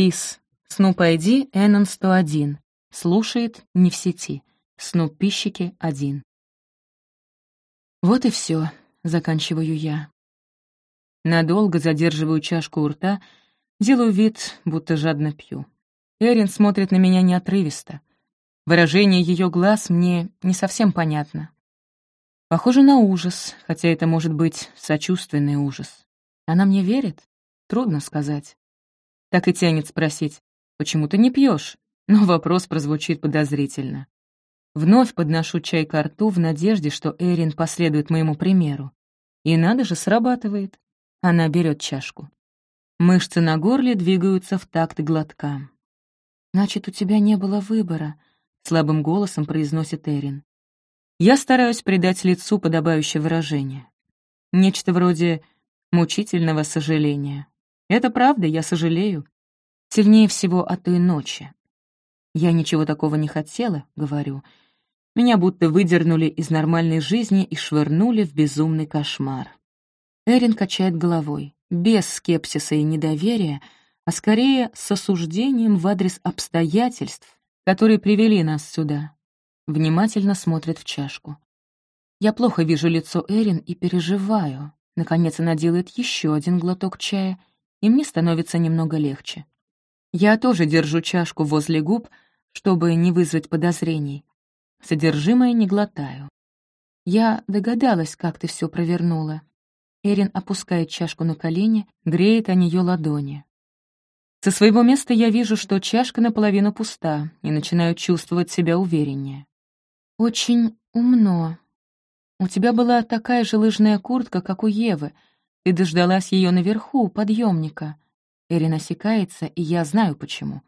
Лис. Снуп ID Эннон 101. Слушает не в сети. Снуп пищики 1. Вот и все, заканчиваю я. Надолго задерживаю чашку у рта, делаю вид, будто жадно пью. Эрин смотрит на меня неотрывисто. Выражение ее глаз мне не совсем понятно. Похоже на ужас, хотя это может быть сочувственный ужас. Она мне верит? Трудно сказать. Так и тянет спросить, почему ты не пьешь? Но вопрос прозвучит подозрительно. Вновь подношу чай ко рту в надежде, что Эрин последует моему примеру. И надо же, срабатывает. Она берет чашку. Мышцы на горле двигаются в такт глоткам. «Значит, у тебя не было выбора», — слабым голосом произносит Эрин. Я стараюсь придать лицу подобающее выражение. Нечто вроде мучительного сожаления. Это правда, я сожалею. Сильнее всего о той ночи. Я ничего такого не хотела, говорю. Меня будто выдернули из нормальной жизни и швырнули в безумный кошмар. Эрин качает головой, без скепсиса и недоверия, а скорее с осуждением в адрес обстоятельств, которые привели нас сюда. Внимательно смотрит в чашку. Я плохо вижу лицо Эрин и переживаю. Наконец она делает еще один глоток чая, и мне становится немного легче. Я тоже держу чашку возле губ, чтобы не вызвать подозрений. Содержимое не глотаю. Я догадалась, как ты все провернула. Эрин опускает чашку на колени, греет о нее ладони. Со своего места я вижу, что чашка наполовину пуста, и начинаю чувствовать себя увереннее. «Очень умно. У тебя была такая же лыжная куртка, как у Евы. Ты дождалась ее наверху, у подъемника». Эрин осекается, и я знаю почему.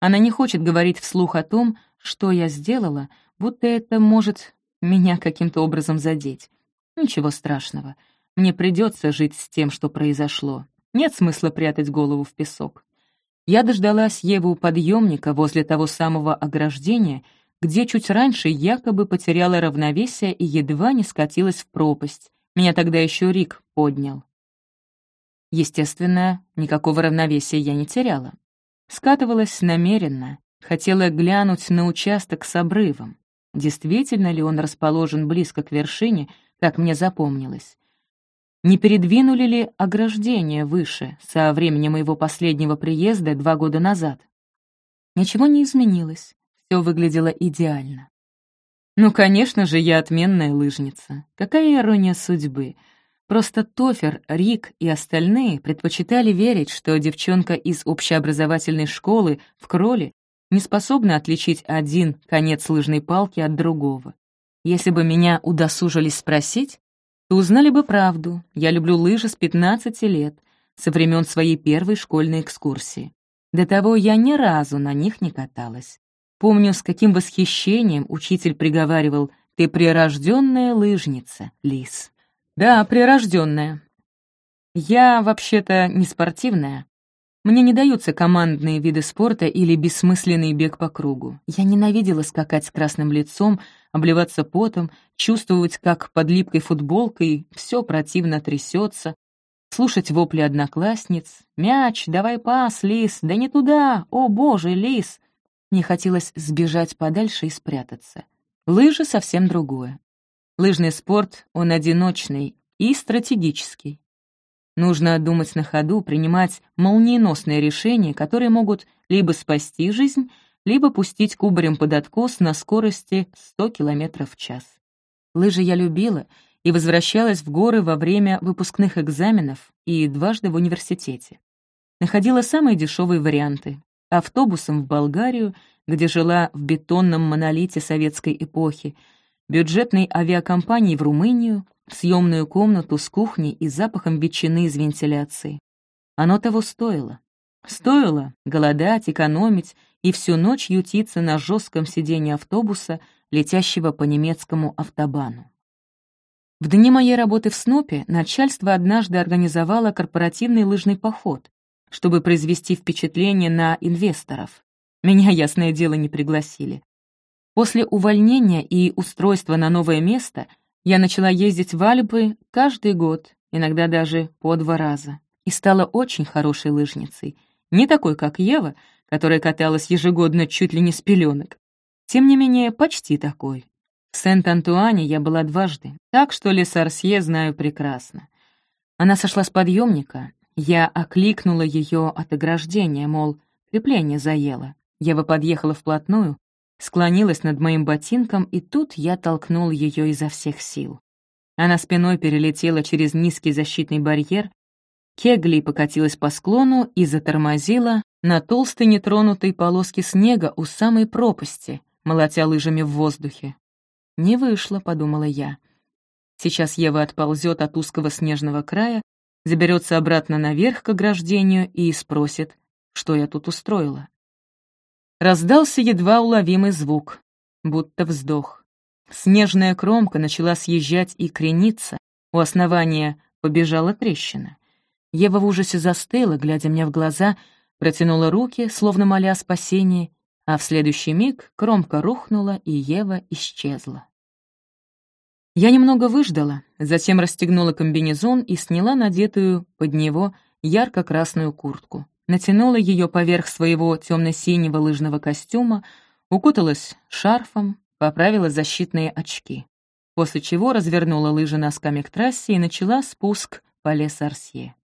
Она не хочет говорить вслух о том, что я сделала, будто это может меня каким-то образом задеть. Ничего страшного. Мне придется жить с тем, что произошло. Нет смысла прятать голову в песок. Я дождалась Еву у подъемника возле того самого ограждения, где чуть раньше якобы потеряла равновесие и едва не скатилась в пропасть. Меня тогда еще Рик поднял. Естественно, никакого равновесия я не теряла. Скатывалась намеренно, хотела глянуть на участок с обрывом. Действительно ли он расположен близко к вершине, как мне запомнилось? Не передвинули ли ограждение выше со времени моего последнего приезда два года назад? Ничего не изменилось, все выглядело идеально. Ну, конечно же, я отменная лыжница. Какая ирония судьбы. Просто Тофер, Рик и остальные предпочитали верить, что девчонка из общеобразовательной школы в Кроле не способна отличить один конец лыжной палки от другого. Если бы меня удосужились спросить, то узнали бы правду. Я люблю лыжи с 15 лет, со времен своей первой школьной экскурсии. До того я ни разу на них не каталась. Помню, с каким восхищением учитель приговаривал «Ты прирожденная лыжница, Лис». Да, прирожденная. Я вообще-то не спортивная, мне не даются командные виды спорта или бессмысленный бег по кругу. Я ненавидела скакать с красным лицом, обливаться потом, чувствовать, как под липкой футболкой все противно трясется, слушать вопли одноклассниц. «Мяч, давай пас, Лис! Да не туда! О, боже, Лис!» Мне хотелось сбежать подальше и спрятаться. Лыжи — совсем другое. Лыжный спорт, он одиночный и стратегический. Нужно думать на ходу, принимать молниеносные решения, которые могут либо спасти жизнь, либо пустить кубарем под откос на скорости 100 км в час. Лыжи я любила и возвращалась в горы во время выпускных экзаменов и дважды в университете. Находила самые дешевые варианты. Автобусом в Болгарию, где жила в бетонном монолите советской эпохи, бюджетной авиакомпанией в Румынию, съемную комнату с кухней и запахом ветчины из вентиляции. Оно того стоило. Стоило голодать, экономить и всю ночь ютиться на жестком сиденье автобуса, летящего по немецкому автобану. В дни моей работы в Снопе начальство однажды организовало корпоративный лыжный поход, чтобы произвести впечатление на инвесторов. Меня, ясное дело, не пригласили. После увольнения и устройства на новое место — я начала ездить в Альпы каждый год, иногда даже по два раза, и стала очень хорошей лыжницей. Не такой, как Ева, которая каталась ежегодно чуть ли не с пеленок. Тем не менее, почти такой. В Сент-Антуане я была дважды, так что Лесарсье знаю прекрасно. Она сошла с подъемника, я окликнула ее от ограждения, мол, крепление заело. Ева подъехала вплотную, склонилась над моим ботинком, и тут я толкнул ее изо всех сил. Она спиной перелетела через низкий защитный барьер, кегли покатилась по склону и затормозила на толстой нетронутой полоске снега у самой пропасти, молотя лыжами в воздухе. «Не вышло», — подумала я. Сейчас Ева отползет от узкого снежного края, заберется обратно наверх к ограждению и спросит, что я тут устроила. Раздался едва уловимый звук, будто вздох. Снежная кромка начала съезжать и крениться, у основания побежала трещина. Ева в ужасе застыла, глядя мне в глаза, протянула руки, словно моля о спасении, а в следующий миг кромка рухнула, и Ева исчезла. Я немного выждала, затем расстегнула комбинезон и сняла надетую под него ярко-красную куртку. Натянула ее поверх своего темно-синего лыжного костюма, укуталась шарфом, поправила защитные очки. После чего развернула лыжи носками к трассе и начала спуск по Лесарсье.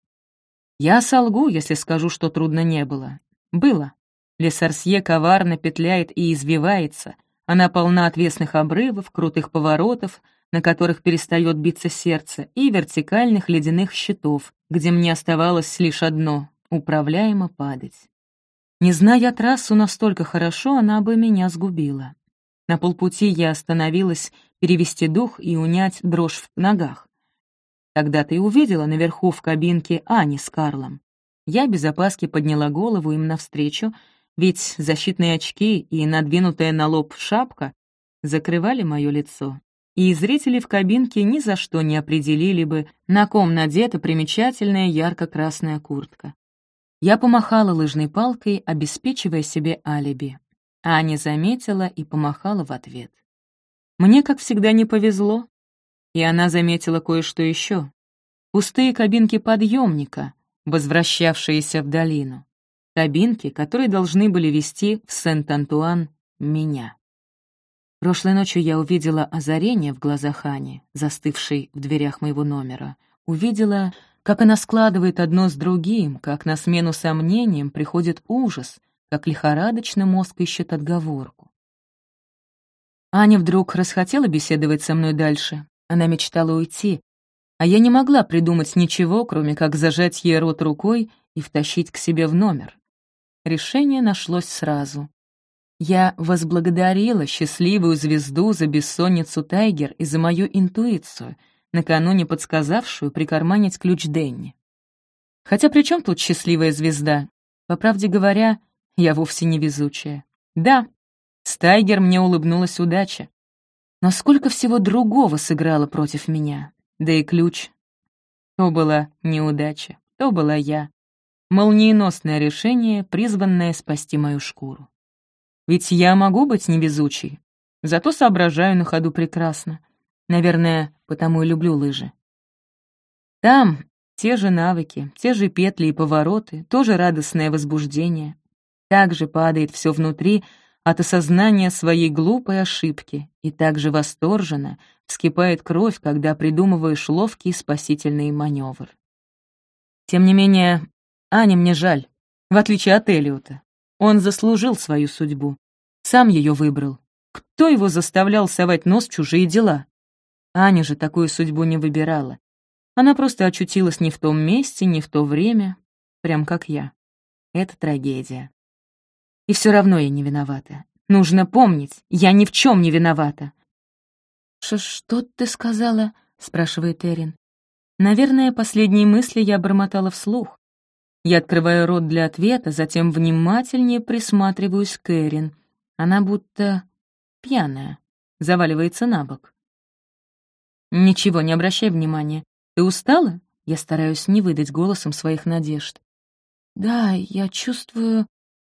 Я солгу, если скажу, что трудно не было. Было. Лесарсье коварно петляет и извивается. Она полна отвесных обрывов, крутых поворотов, на которых перестает биться сердце, и вертикальных ледяных щитов, где мне оставалось лишь одно — управляемо падать. Не зная трассу настолько хорошо, она бы меня сгубила. На полпути я остановилась перевести дух и унять дрожь в ногах. Тогда ты увидела наверху в кабинке Ани с Карлом. Я без опаски подняла голову им навстречу, ведь защитные очки и надвинутая на лоб шапка закрывали мое лицо, и зрители в кабинке ни за что не определили бы, на ком надета примечательная ярко-красная куртка. Я помахала лыжной палкой, обеспечивая себе алиби. Аня заметила и помахала в ответ. Мне, как всегда, не повезло, и она заметила кое-что еще. Пустые кабинки подъемника, возвращавшиеся в долину. Кабинки, которые должны были вести в Сент-Антуан меня. Прошлой ночью я увидела озарение в глазах Ани, застывшей в дверях моего номера. Увидела, как она складывает одно с другим, как на смену сомнениям приходит ужас, как лихорадочно мозг ищет отговорку. Аня вдруг расхотела беседовать со мной дальше. Она мечтала уйти, а я не могла придумать ничего, кроме как зажать ей рот рукой и втащить к себе в номер. Решение нашлось сразу. Я возблагодарила счастливую звезду за бессонницу Тайгер и за мою интуицию, накануне подсказавшую прикарманить ключ Денни. Хотя при чем тут счастливая звезда? По правде говоря, я вовсе не везучая. Да, с Тайгер мне улыбнулась удача. Но сколько всего другого сыграло против меня. Да и ключ. То была неудача, то была я. Молниеносное решение, призванное спасти мою шкуру. Ведь я могу быть невезучей, зато соображаю на ходу прекрасно. Наверное, потому и люблю лыжи. Там те же навыки, те же петли и повороты, тоже радостное возбуждение. Также падает все внутри от осознания своей глупой ошибки, и также восторженно вскипает кровь, когда придумываешь ловкий спасительный маневр. Тем не менее, Ане мне жаль, в отличие от Элиота. Он заслужил свою судьбу. Сам ее выбрал. Кто его заставлял совать нос в чужие дела? Аня же такую судьбу не выбирала. Она просто очутилась не в том месте, не в то время, прям как я. Это трагедия. И все равно я не виновата. Нужно помнить, я ни в чем не виновата. «Что ты сказала?» — спрашивает Эрин. Наверное, последние мысли я бормотала вслух. Я открываю рот для ответа, затем внимательнее присматриваюсь к Эрин. Она будто пьяная, заваливается на бок. «Ничего, не обращай внимания. Ты устала?» Я стараюсь не выдать голосом своих надежд. «Да, я чувствую...»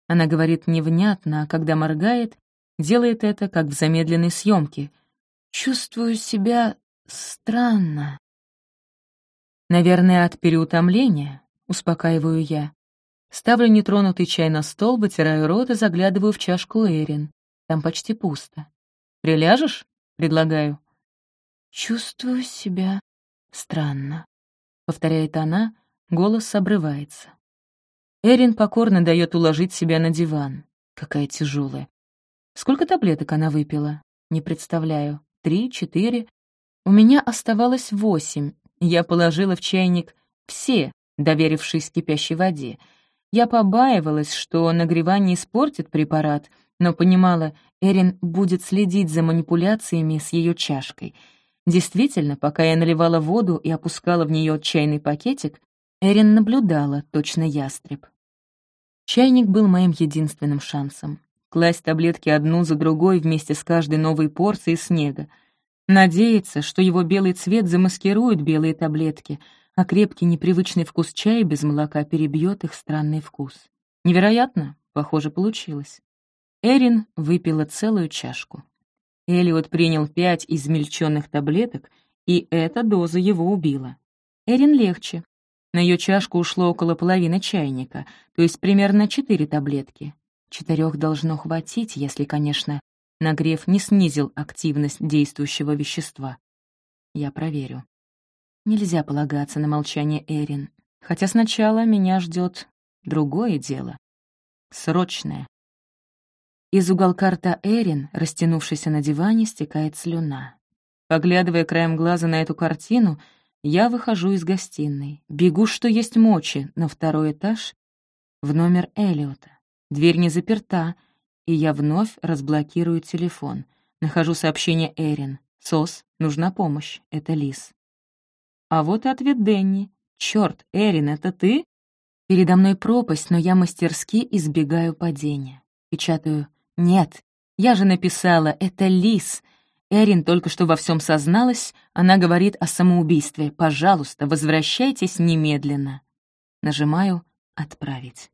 Она говорит невнятно, а когда моргает, делает это, как в замедленной съемке. «Чувствую себя странно». «Наверное, от переутомления», — успокаиваю я. Ставлю нетронутый чай на стол, вытираю рот и заглядываю в чашку Эрин. Там почти пусто. «Приляжешь?» — предлагаю. «Чувствую себя странно», — повторяет она, голос обрывается. Эрин покорно дает уложить себя на диван. Какая тяжелая. Сколько таблеток она выпила? Не представляю. Три, четыре. У меня оставалось восемь. Я положила в чайник все, доверившись кипящей воде. Я побаивалась, что нагревание испортит препарат, но понимала, Эрин будет следить за манипуляциями с ее чашкой. Действительно, пока я наливала воду и опускала в нее чайный пакетик, Эрин наблюдала, точно ястреб. Чайник был моим единственным шансом. Класть таблетки одну за другой вместе с каждой новой порцией снега. Надеяться, что его белый цвет замаскирует белые таблетки, а крепкий непривычный вкус чая без молока перебьет их странный вкус. Невероятно, похоже, получилось. Эрин выпила целую чашку. Элиот принял пять измельченных таблеток, и эта доза его убила. Эрин легче. На ее чашку ушло около половины чайника, то есть примерно четыре таблетки. Четырех должно хватить, если, конечно, нагрев не снизил активность действующего вещества. Я проверю. Нельзя полагаться на молчание Эрин, хотя сначала меня ждет другое дело. Срочное. Из уголка рта Эрин, растянувшейся на диване, стекает слюна. Поглядывая краем глаза на эту картину, я выхожу из гостиной, бегу, что есть мочи, на второй этаж, в номер Элиота. Дверь не заперта, и я вновь разблокирую телефон. Нахожу сообщение Эрин. «Сос, нужна помощь. Это Лис». А вот и ответ Дэнни. «Чёрт, Эрин, это ты?» Передо мной пропасть, но я мастерски избегаю падения. Печатаю «Нет, я же написала, это Лис». Эрин только что во всем созналась, она говорит о самоубийстве. «Пожалуйста, возвращайтесь немедленно». Нажимаю «Отправить».